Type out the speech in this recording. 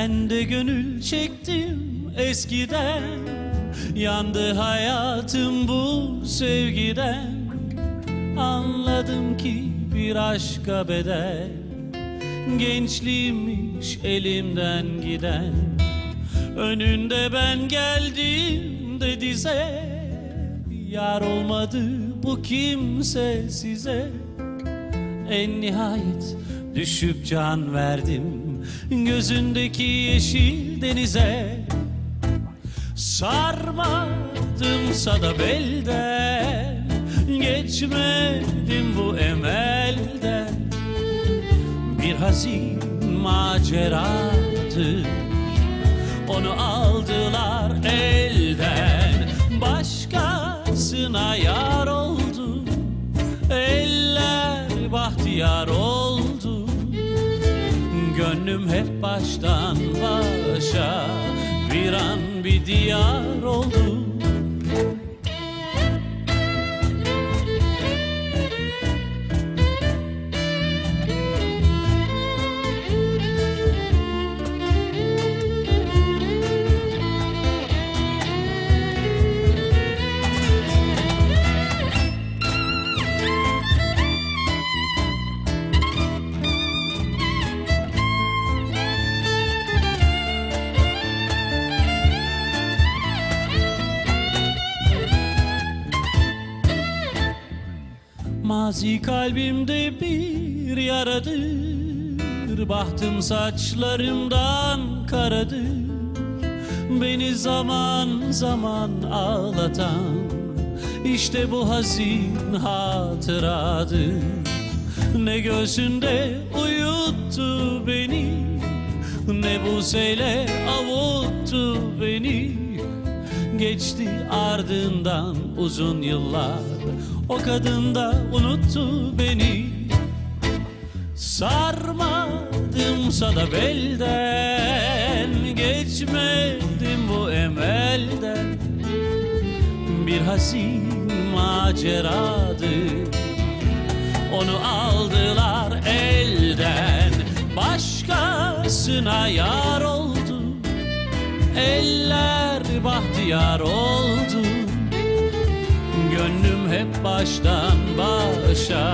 Ben de gönül çektim eskiden. Yandı hayatım bu sevgiden. Anladım ki bir aşka bedel. Gençliğimmiş elimden giden. Önünde ben geldim de dize. Yar olmadı bu kimse size. En nihayet düşüp can verdim Gözündeki yeşil denize. Sarmadım da belden Geçmedim bu emelden. Bir hazin maceradı Onu aldılar elden. Başkasına yar baştan başa. Bir an bir diyar oldu Mazi kalbimde bir yaradır Bahtım saçlarımdan karadır. Beni zaman zaman ağlatan İşte bu hazin hatıradır. Ne göğsünde uyuttu beni Ne buzeyle avuttu beni Geçti ardından uzun yıllar. O kadın da unuttu beni. Sarmadım da belden Geçmedim bu emelden. Bir hazin maceradı Onu aldılar elden. Başkasına yar oldu Eller bahtiyar oldu Gönlüm hep baştan başa